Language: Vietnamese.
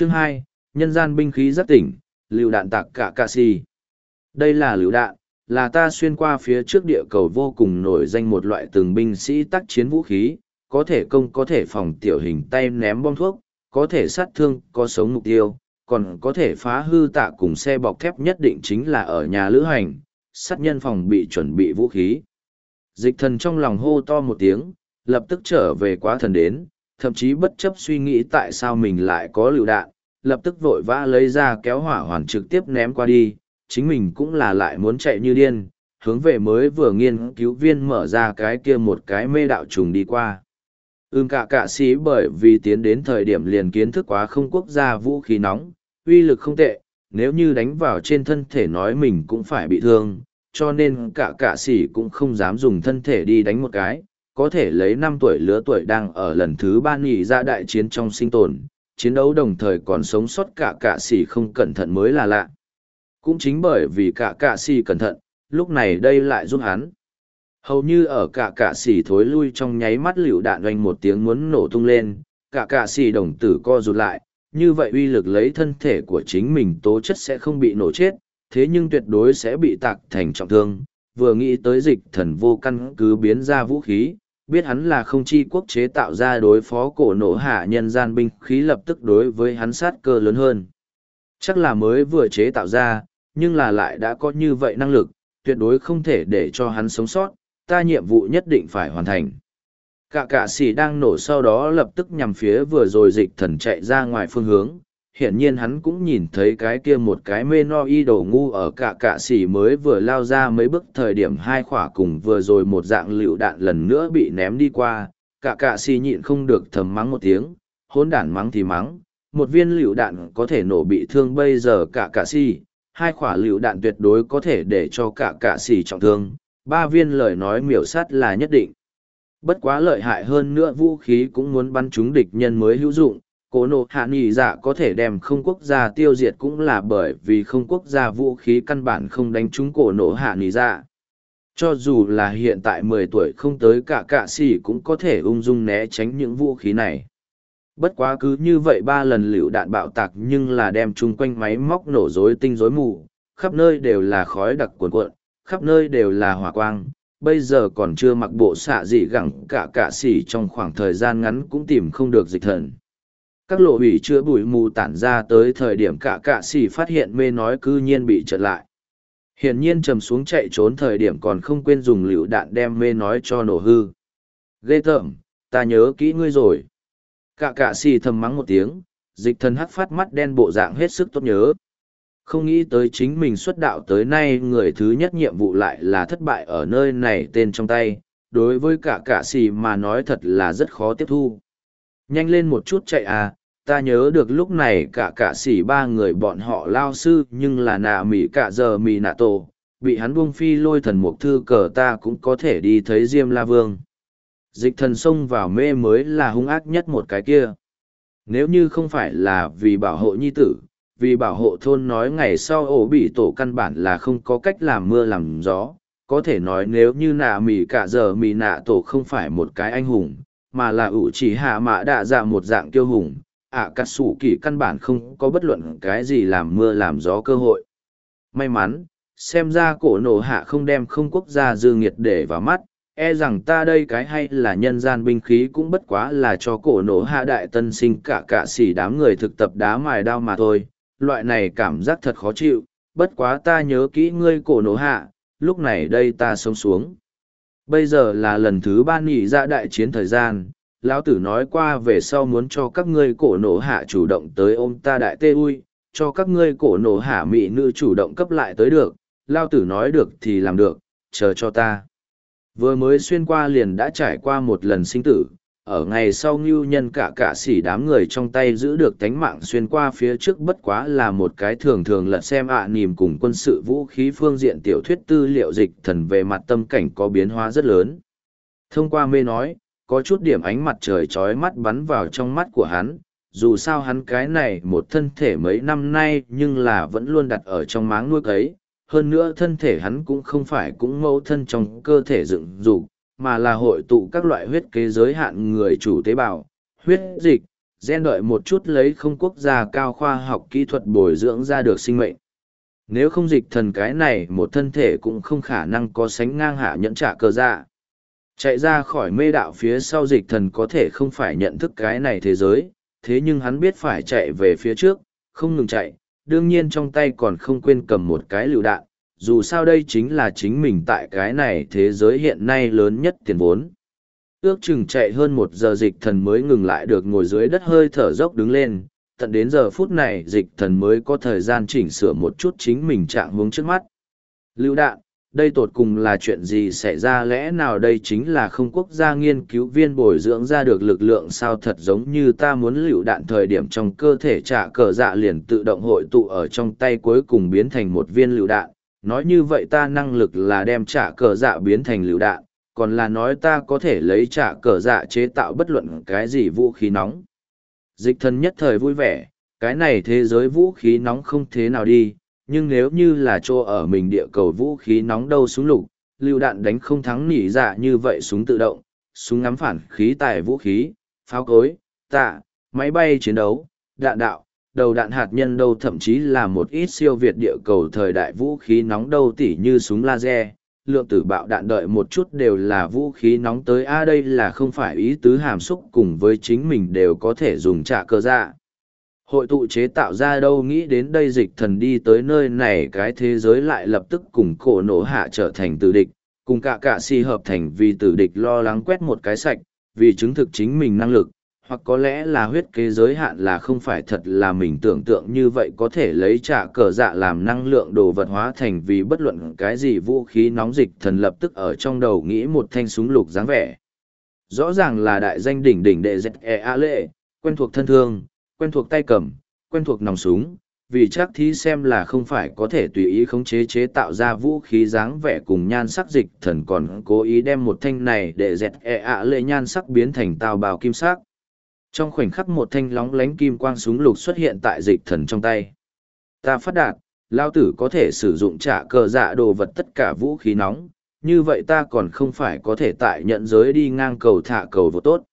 Chương hai Nhân gian binh khí rất tỉnh, lựu đạn tạc cả cà si. Đây là lựu đạn, là ta xuyên qua phía trước địa cầu vô cùng nổi danh một loại từng binh sĩ tác chiến vũ khí, có thể công có thể phòng tiểu hình tay ném bom thuốc, có thể sát thương, có sống mục tiêu, còn có thể phá hư tạ cùng xe bọc thép nhất định chính là ở nhà lữ hành, sát nhân phòng bị chuẩn bị vũ khí. Dịch thần trong lòng hô to một tiếng, lập tức trở về quá thần đến, thậm chí bất chấp suy nghĩ tại sao mình lại có lựu đạn, lập tức vội vã lấy ra kéo hỏa hoàn trực tiếp ném qua đi, chính mình cũng là lại muốn chạy như điên, hướng về mới vừa nghiên cứu viên mở ra cái kia một cái mê đạo trùng đi qua. Ưm cả cả sĩ bởi vì tiến đến thời điểm liền kiến thức quá không quốc gia vũ khí nóng, uy lực không tệ, nếu như đánh vào trên thân thể nói mình cũng phải bị thương, cho nên cả cả sĩ cũng không dám dùng thân thể đi đánh một cái, có thể lấy năm tuổi lứa tuổi đang ở lần thứ ba nghỉ ra đại chiến trong sinh tồn, chiến đấu đồng thời còn sống sót cả cả sĩ không cẩn thận mới là lạ. Cũng chính bởi vì cả cả sĩ cẩn thận, lúc này đây lại giúp hắn. Hầu như ở cả cả sĩ thối lui trong nháy mắt liều đạn doanh một tiếng muốn nổ tung lên, cả cả sĩ đồng tử co rụt lại, như vậy uy lực lấy thân thể của chính mình tố chất sẽ không bị nổ chết, thế nhưng tuyệt đối sẽ bị tạc thành trọng thương. Vừa nghĩ tới dịch thần vô căn cứ biến ra vũ khí, biết hắn là không chi quốc chế tạo ra đối phó cổ nổ hạ nhân gian binh khí lập tức đối với hắn sát cơ lớn hơn. Chắc là mới vừa chế tạo ra, nhưng là lại đã có như vậy năng lực, tuyệt đối không thể để cho hắn sống sót, ta nhiệm vụ nhất định phải hoàn thành. Cả cả sĩ đang nổ sau đó lập tức nhằm phía vừa rồi dịch thần chạy ra ngoài phương hướng. Hiển nhiên hắn cũng nhìn thấy cái kia một cái mê no y đồ ngu ở cả cả xỉ mới vừa lao ra mấy bước thời điểm hai khỏa cùng vừa rồi một dạng lựu đạn lần nữa bị ném đi qua. Cả cả xỉ nhịn không được thầm mắng một tiếng, hỗn đản mắng thì mắng. Một viên lựu đạn có thể nổ bị thương bây giờ cả cả xỉ, hai khỏa lựu đạn tuyệt đối có thể để cho cả cả xỉ trọng thương. Ba viên lời nói miểu sát là nhất định Bất quá lợi hại hơn nữa vũ khí cũng muốn bắn trúng địch nhân mới hữu dụng, cố nộ hạ nghỉ dạ có thể đem không quốc gia tiêu diệt cũng là bởi vì không quốc gia vũ khí căn bản không đánh trúng cổ nộ hạ nghỉ dạ. Cho dù là hiện tại mười tuổi không tới cả cạ sĩ cũng có thể ung dung né tránh những vũ khí này. Bất quá cứ như vậy ba lần liều đạn bạo tạc nhưng là đem chung quanh máy móc nổ rối tinh rối mù, khắp nơi đều là khói đặc cuồn cuộn, khắp nơi đều là hỏa quang, bây giờ còn chưa mặc bộ xạ gì gẳng cả cả xỉ trong khoảng thời gian ngắn cũng tìm không được dịch thần các lộ ủy chữa bụi mù tản ra tới thời điểm cả cạ xỉ phát hiện mê nói cư nhiên bị trật lại. Hiển nhiên trầm xuống chạy trốn thời điểm còn không quên dùng lựu đạn đem mê nói cho nổ hư. Ghê tởm, ta nhớ kỹ ngươi rồi. Cả cạ xỉ thầm mắng một tiếng, dịch thần hắt phát mắt đen bộ dạng hết sức tốt nhớ. Không nghĩ tới chính mình xuất đạo tới nay người thứ nhất nhiệm vụ lại là thất bại ở nơi này tên trong tay, đối với cả cả xì mà nói thật là rất khó tiếp thu. Nhanh lên một chút chạy à ta nhớ được lúc này cả cả xỉ ba người bọn họ lao sư nhưng là nạ mỉ cả giờ mỉ nạ tổ, bị hắn buông phi lôi thần mục thư cờ ta cũng có thể đi thấy diêm la vương. Dịch thần xông vào mê mới là hung ác nhất một cái kia. Nếu như không phải là vì bảo hộ nhi tử, vì bảo hộ thôn nói ngày sau ổ bị tổ căn bản là không có cách làm mưa làm gió. Có thể nói nếu như nạ mì cả giờ mì nạ tổ không phải một cái anh hùng, mà là ủ chỉ hạ mã đạ dạ một dạng kiêu hùng ạ à, cắt sủ kỳ căn bản không có bất luận cái gì làm mưa làm gió cơ hội may mắn xem ra cổ nổ hạ không đem không quốc gia dư nghiệt để vào mắt e rằng ta đây cái hay là nhân gian binh khí cũng bất quá là cho cổ nổ hạ đại tân sinh cả cả xỉ đám người thực tập đá mài đao mà thôi loại này cảm giác thật khó chịu, bất quá ta nhớ kỹ ngươi cổ nổ hạ, lúc này đây ta sống xuống. Bây giờ là lần thứ ba nghỉ ra đại chiến thời gian, lão tử nói qua về sau muốn cho các ngươi cổ nổ hạ chủ động tới ôm ta đại tê ui, cho các ngươi cổ nổ hạ mỹ nữ chủ động cấp lại tới được, lão tử nói được thì làm được, chờ cho ta. Vừa mới xuyên qua liền đã trải qua một lần sinh tử, ở ngày sau ngưu nhân cả cả xỉ đám người trong tay giữ được tánh mạng xuyên qua phía trước bất quá là một cái thường thường lật xem ạ à nìm cùng quân sự vũ khí phương diện tiểu thuyết tư liệu dịch thần về mặt tâm cảnh có biến hóa rất lớn. Thông qua mê nói, có chút điểm ánh mặt trời trói mắt bắn vào trong mắt của hắn, dù sao hắn cái này một thân thể mấy năm nay nhưng là vẫn luôn đặt ở trong máng nuôi cấy, hơn nữa thân thể hắn cũng không phải cũng mẫu thân trong cơ thể dựng dục mà là hội tụ các loại huyết kế giới hạn người chủ tế bào, huyết dịch, gen đợi một chút lấy không quốc gia cao khoa học kỹ thuật bồi dưỡng ra được sinh mệnh. Nếu không dịch thần cái này một thân thể cũng không khả năng có sánh ngang hạ nhẫn trả cơ dạ. Chạy ra khỏi mê đạo phía sau dịch thần có thể không phải nhận thức cái này thế giới, thế nhưng hắn biết phải chạy về phía trước, không ngừng chạy, đương nhiên trong tay còn không quên cầm một cái lựu đạn, dù sao đây chính là chính mình tại cái này thế giới hiện nay lớn nhất tiền vốn. Ước chừng chạy hơn một giờ dịch thần mới ngừng lại được ngồi dưới đất hơi thở dốc đứng lên, tận đến giờ phút này dịch thần mới có thời gian chỉnh sửa một chút chính mình trạng hướng trước mắt. Lưu đạn, đây tột cùng là chuyện gì xảy ra? Lẽ nào đây chính là không quốc gia nghiên cứu viên bồi dưỡng ra được lực lượng sao thật giống như ta muốn lựu đạn thời điểm trong cơ thể trả cờ dạ liền tự động hội tụ ở trong tay cuối cùng biến thành một viên lựu đạn? Nói như vậy ta năng lực là đem trả cờ dạ biến thành lựu đạn, còn là nói ta có thể lấy trả cờ dạ chế tạo bất luận cái gì vũ khí nóng. Dịch thần nhất thời vui vẻ, cái này thế giới vũ khí nóng không thế nào đi nhưng nếu như là chỗ ở mình địa cầu vũ khí nóng đâu súng lục, lưu đạn đánh không thắng nỉ dạ như vậy súng tự động, súng ngắm phản khí tài vũ khí, pháo cối, tạ, máy bay chiến đấu, đạn đạo, đầu đạn hạt nhân đâu thậm chí là một ít siêu việt địa cầu thời đại vũ khí nóng đâu tỉ như súng laser, lượng tử bạo đạn đợi một chút đều là vũ khí nóng tới a đây là không phải ý tứ hàm xúc cùng với chính mình đều có thể dùng trả cơ dạ hội tụ chế tạo ra đâu nghĩ đến đây dịch thần đi tới nơi này, cái thế giới lại lập tức cùng cổ nổ hạ trở thành tử địch, cùng cả cạ si hợp thành vì tử địch lo lắng quét một cái sạch, vì chứng thực chính mình năng lực, hoặc có lẽ là huyết kế giới hạn là không phải thật là mình tưởng tượng như vậy, có thể lấy trả cờ dạ làm năng lượng đồ vật hóa thành vì bất luận cái gì vũ khí nóng dịch thần lập tức ở trong đầu nghĩ một thanh súng lục dáng vẻ. Rõ ràng là đại danh đỉnh đỉnh đệ dẹt e a lệ, quen thuộc thân thương quen thuộc tay cầm, quen thuộc nòng súng, vì chắc thí xem là không phải có thể tùy ý khống chế chế tạo ra vũ khí dáng vẻ cùng nhan sắc dịch thần còn cố ý đem một thanh này để dẹt e ạ lệ nhan sắc biến thành tàu bào kim sắc. Trong khoảnh khắc một thanh lóng lánh kim quang súng lục xuất hiện tại dịch thần trong tay. Ta phát đạt, lao tử có thể sử dụng trả cờ dạ đồ vật tất cả vũ khí nóng, như vậy ta còn không phải có thể tại nhận giới đi ngang cầu thả cầu vô tốt.